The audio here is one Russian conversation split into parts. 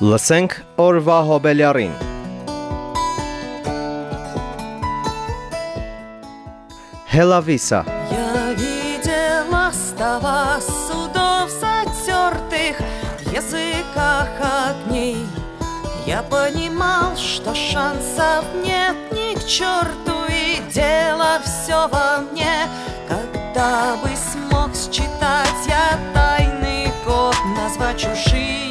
Լսենք օրվա հոբելյարին։ Հելավիսա Я видела става судов затертых в языках огней. Я понимал, что шансов нет ни к черту, и дело все во мне. Когда бы смог считать я тайный код, назвать чужие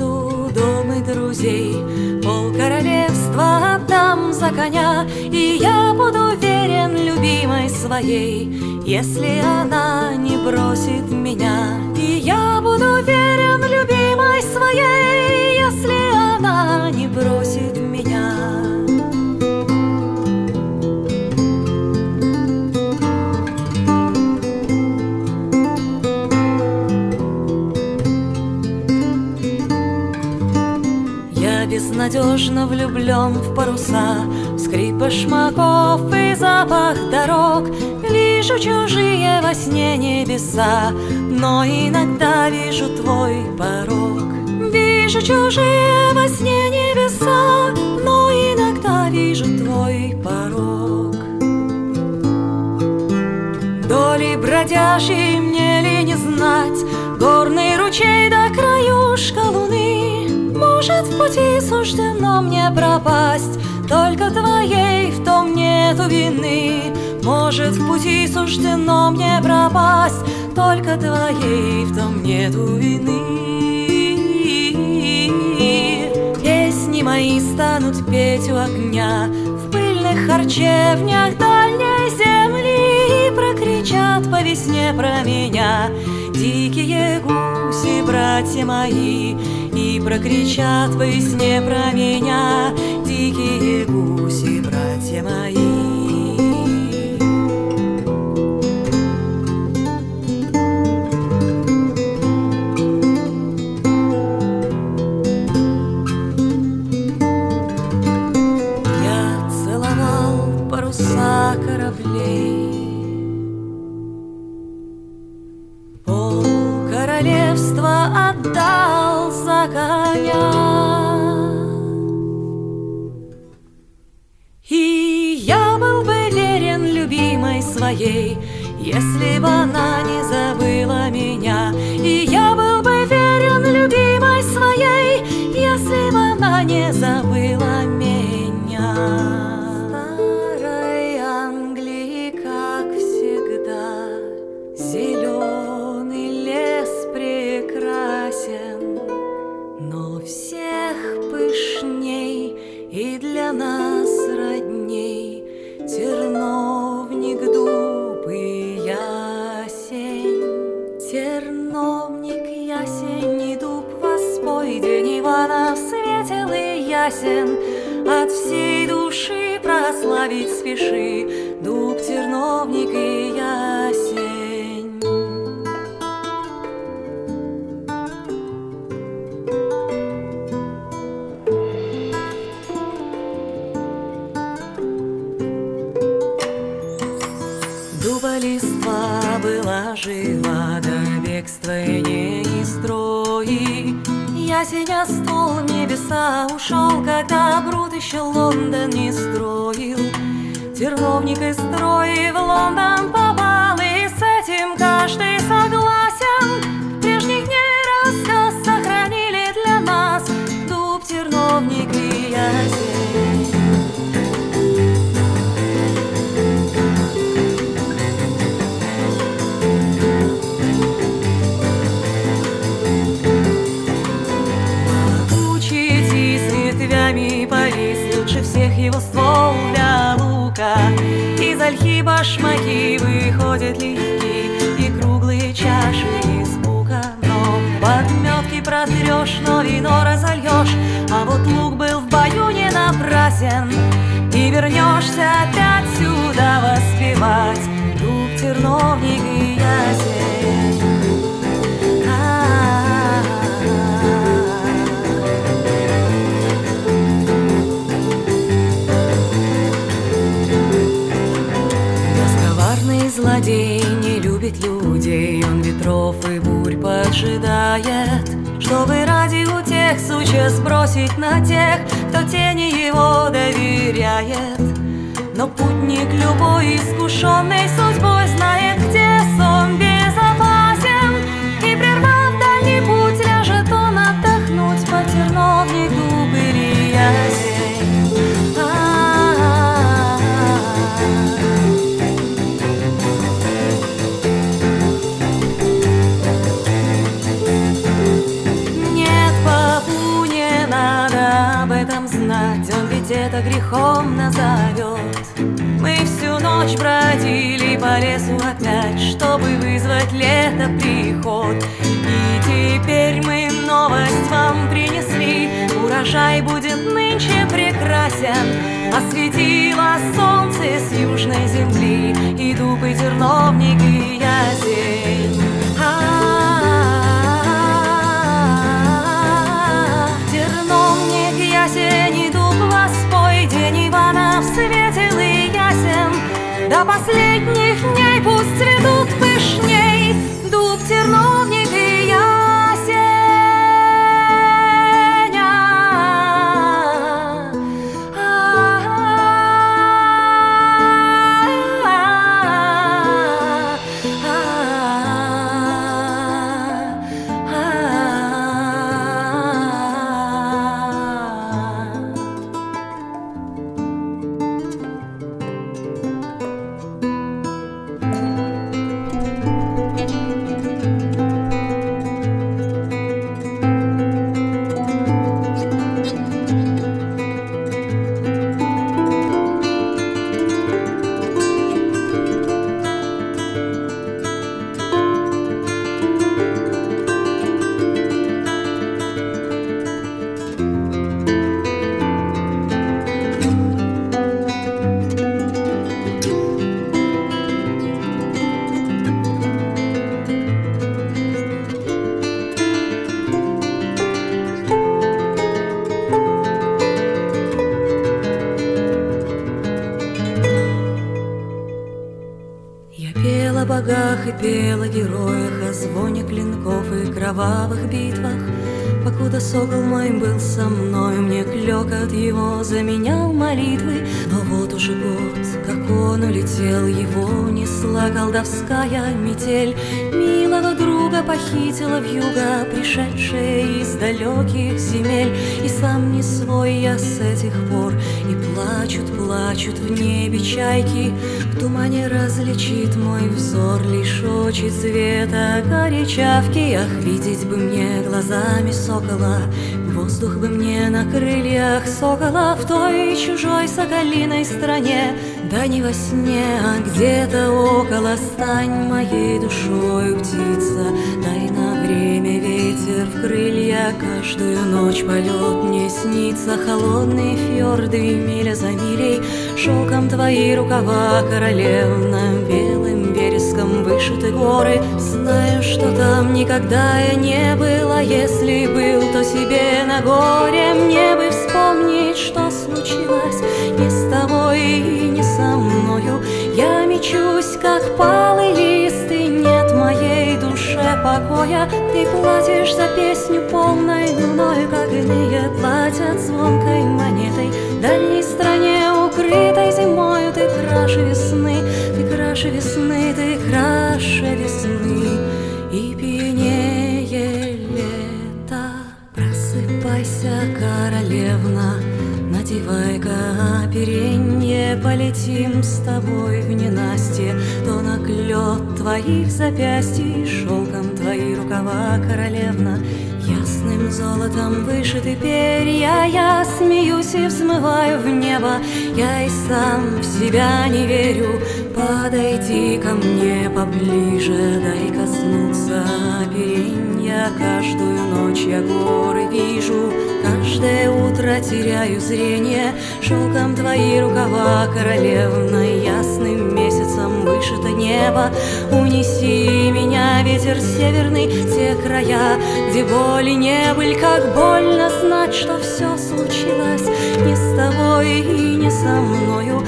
позабуду дом и друзей, пол королевства отдам за коня, и я буду верен любимой своей, если она не бросит меня. И я буду верен любимой своей, если она не бросит меня. Безнадежно влюблен в паруса, в скрип башмаков и запах дорог. Вижу чужие во сне небеса, но иногда вижу твой порог. Вижу чужие во сне небеса, но иногда вижу твой порог. Доли бродяжий мне ли не знать Горный ручей до луны Может, в пути суждено мне пропасть. Только твоей в том нету вины. Может, в пути суждено мне пропасть. Только твоей в том нету вины. Песни мои станут петь у огня. В пыльных харчевнях дальней земли И прокричат по весне про меня. Дикие гуси, братья мои, И прокричат во сне про меня Дикие гуси, братья мои. Всех пышней и для нас родней терновник дух. ясен, от всей души прославить спеши дуб, терновник и ясень. Небеса ушел, когда Брут еще Лондон не строил. Терновник из строи в Лондон лука Из ольхи башмаки выходят легкие И круглые чаши из бука Но подметки протрешь, но вино разольешь А вот лук был в бою не напрасен. И вернешься опять сюда воспевать Дуб, терновник доверяет. Но путник любой искушенный это грехом назовет. Мы всю ночь бродили по лесу опять Чтобы вызвать лето приход И теперь мы новость вам принесли. Урожай будет нынче прекрасен. Осветило солнце с южной земли. И дуб, и терновник, и ясень последних дней пусть цветут пышней пел о героях, о звоне клинков и кровавых битвах. Покуда сокол мой был со мной, мне клёкот его заменял молитвы. Но вот уже год, как он улетел, его несла колдовская метель. Милого друга похитила в юга, пришедшая из далеких земель. И сам не свой я с этих пор, и плачут, плачут в небе чайки. Тумане различит мой взор лишь очи цвета горячавки. Ах, видеть бы мне глазами сокола, Воздух бы мне на крыльях сокола В той чужой соколиной стране, Да не во сне, а где-то около Стань моей душою, птица, дай на время ветер в крылья Каждую ночь полет мне снится Холодные фьорды миля за милей. Шелком твои рукава, королевна Белым вереском вышиты горы. Знаю, что там никогда я не была. Если был, то себе на горе. Мне бы вспомнить, что случилось Не с тобой и не со мною. Я мечусь, как палый лист И нет моей душе покоя Ты платишь за песню полной луной Как иные платят звонкой монетой. Дальней стране, укрытой зимою Ты краше весны, ты краше весны Ты краше весны. И пьянее лета Просыпайся, королевна, надевай-ка оперенье Полетим с тобой в ненастье. То на твоих запястий Шелком твои рукава, королевна Ясным золотом вышиты перья. Я смеюсь и взмываю в небо. Я и сам в себя не верю. Подойди ко мне поближе Дай коснуться оперенья. Каждую ночь я горы вижу Каждое утро теряю зрение. Шелком твои рукава, королевна Ясным месяцем вышито небо. Унеси меня, ветер северный Те края, где боли не были Как больно знать, что все случилось Не с тобой и не со мною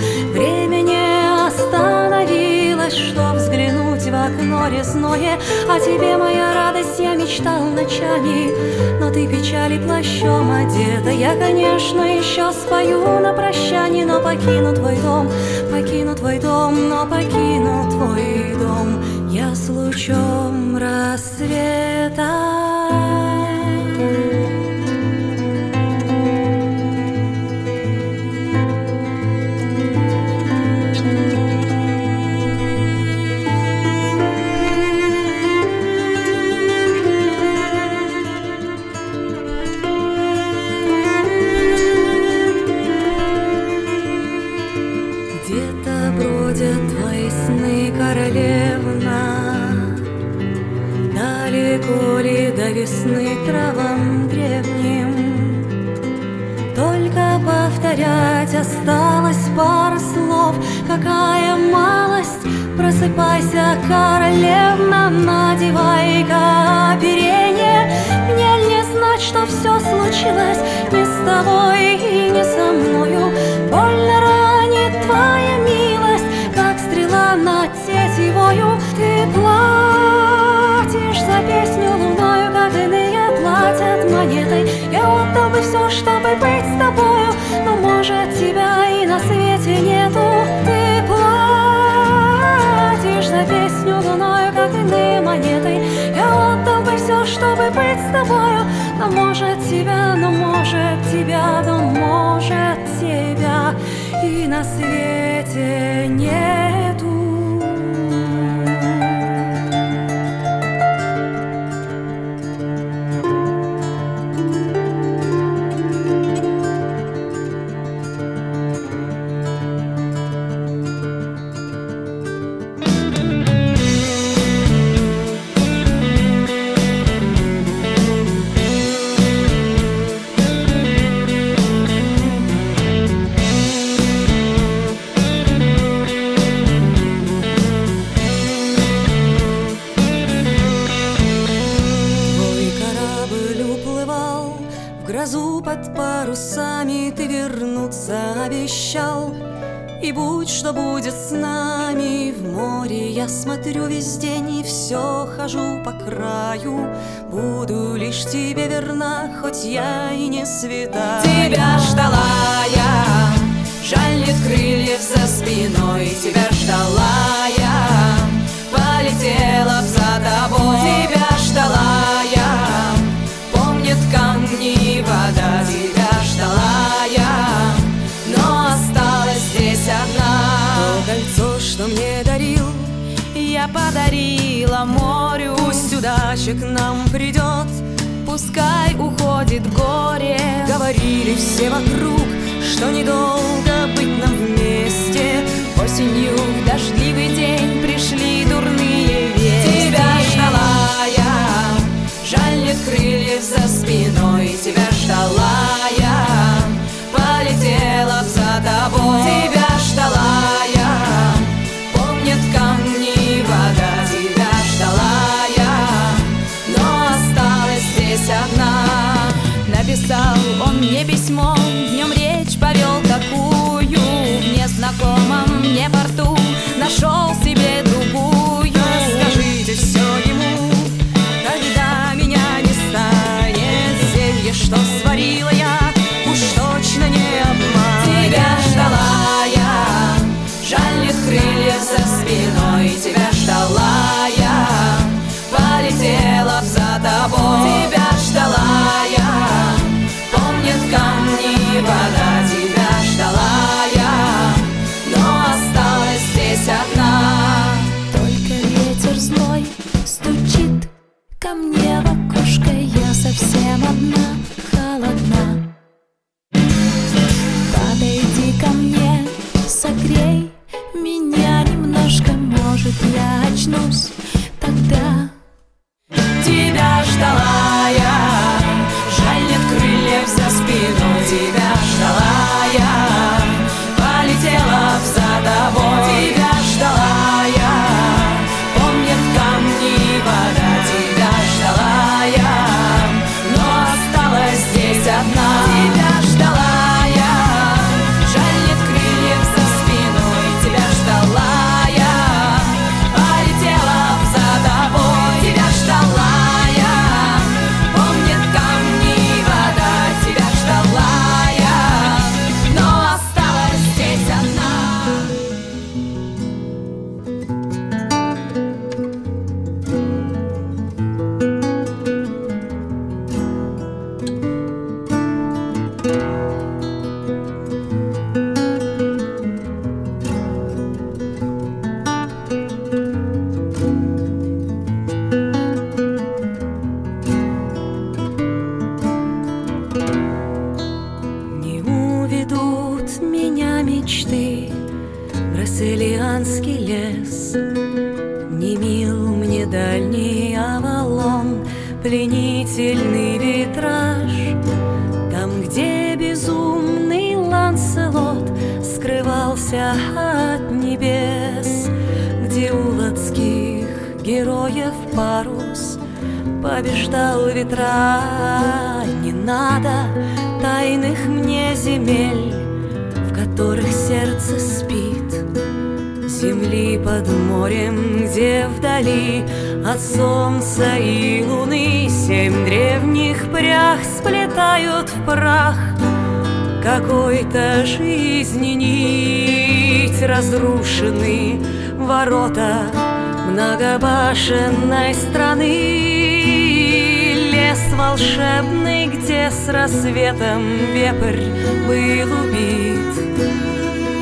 окно резное О тебе, моя радость, я мечтал ночами Но ты печали плащом одета. Я, конечно, еще спою на прощание Но покину твой дом, покину твой дом Но покину твой дом. Я с лучом рассвета весны травам древним. Только повторять осталось пара слов. Какая малость, просыпайся, королевна Надевай-ка оперение. Мне не знать, что все случилось Не с тобой и не со мною. Больно ранит твоя милость Как стрела над тетивою. Ты платишь за песню луною платят монетой. Я отдал бы все, чтобы быть с тобою Но может тебя и на свете нету. Ты платишь за песню луною Как иные монетой. Я отдал бы все, чтобы быть с тобою Но может тебя, но может тебя, но может тебя И на свете нету грозу под парусами Ты вернуться обещал. И будь что будет с нами в море Я смотрю весь день и все хожу по краю. Буду лишь тебе верна, хоть я и не святая. Тебя ждала я, жаль нет крыльев за спиной Тебя ждала подарила морю. Пусть удача к нам придет, пускай уходит горе. Говорили все вокруг, что недолго быть нам вместе. Осенью в дождливый день пришли дурные вести. Тебя ждала я, жаль нет крыльев за спиной. Тебя ждала 说 мечты в Брасилианский лес. Не мил мне дальний Авалон Пленительный витраж. Там, где безумный Ланселот Скрывался от небес. Где у ладских героев парус Побеждал ветра. Не надо тайных мне земель которых сердце спит. Земли под морем, где вдали От солнца и луны Семь древних прях сплетают в прах Какой-то жизни нить. Разрушены ворота Многобашенной страны Лес волшебный, где с рассветом Вепрь был убит.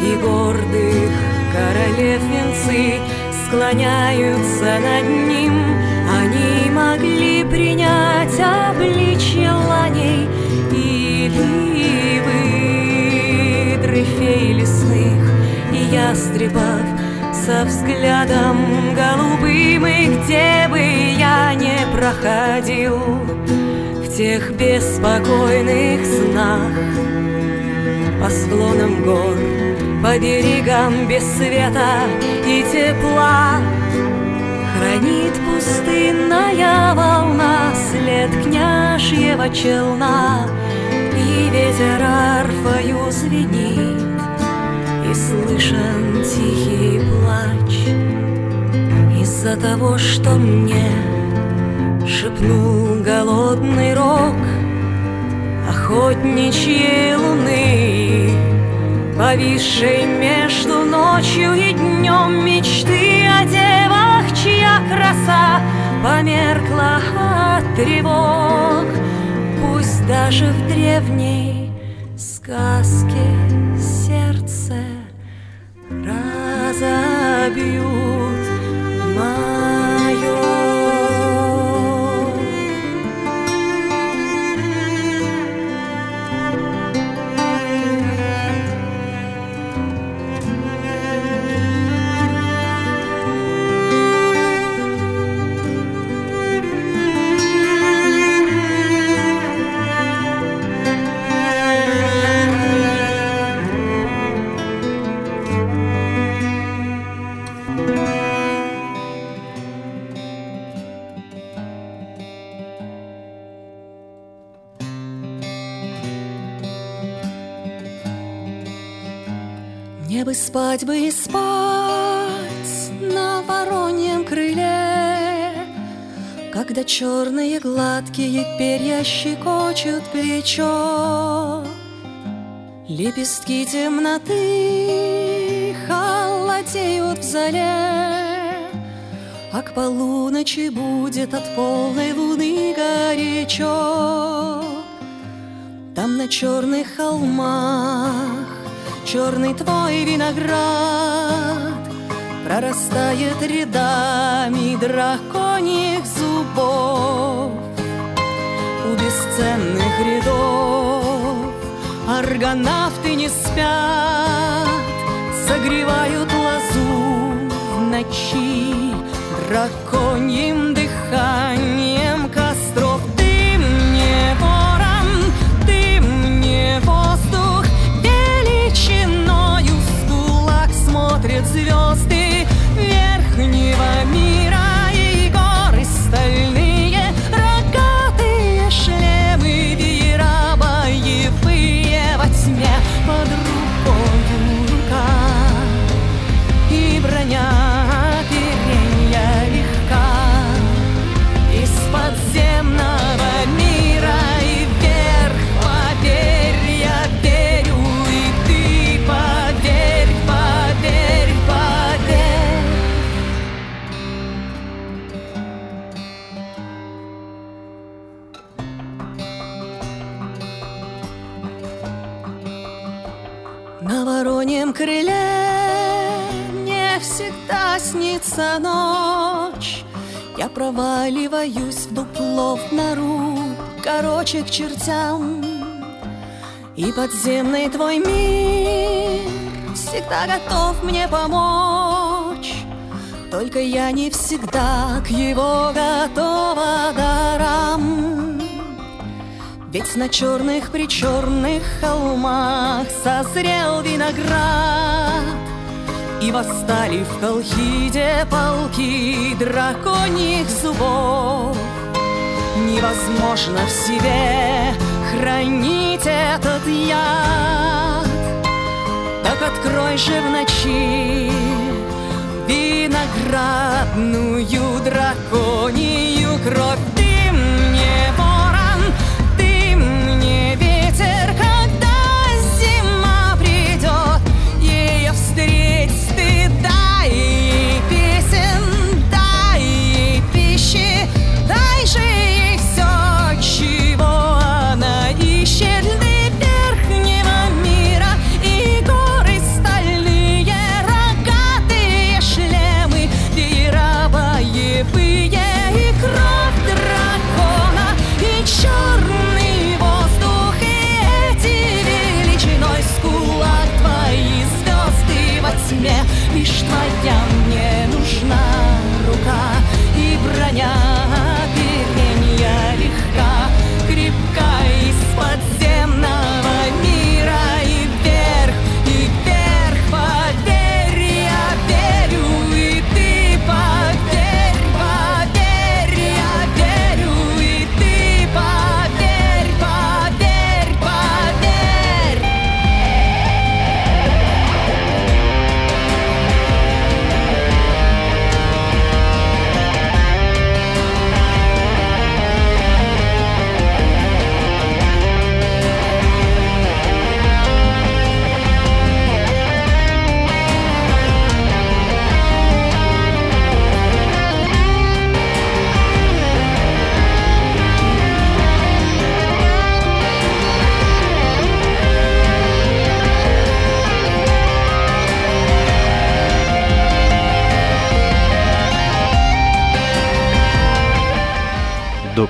И гордых королев венцы Склоняются над ним. Они могли принять обличье ланей Или выдры фей лесных И ястребов со взглядом голубым И где бы я не проходил В тех беспокойных снах По склонам гор, по берегам без света и тепла Хранит пустынная волна след княжьего челна И ветер арфою звенит, и слышен тихий плач. Из-за того, что мне Шепнул голодный рок Охотничьей луны Повисшей между ночью и днем Мечты о девах, чья краса Померкла от тревог. Пусть даже в древней сказке sábio. Черные гладкие перья щекочут плечо. Лепестки темноты холодеют в зале, А к полуночи будет от полной луны горячо. Там на черных холмах черный твой виноград Прорастает рядами драконьих зубов У бесценных рядов. Аргонавты не спят Согревают лазу в ночи драконьим дыханием проваливаюсь в дупло в нору, короче к чертям. И подземный твой мир всегда готов мне помочь. Только я не всегда к его готова дарам. Ведь на черных причерных холмах созрел виноград И восстали в Колхиде полки драконьих зубов. Невозможно в себе хранить этот яд. Так открой же в ночи виноградную драконию кровь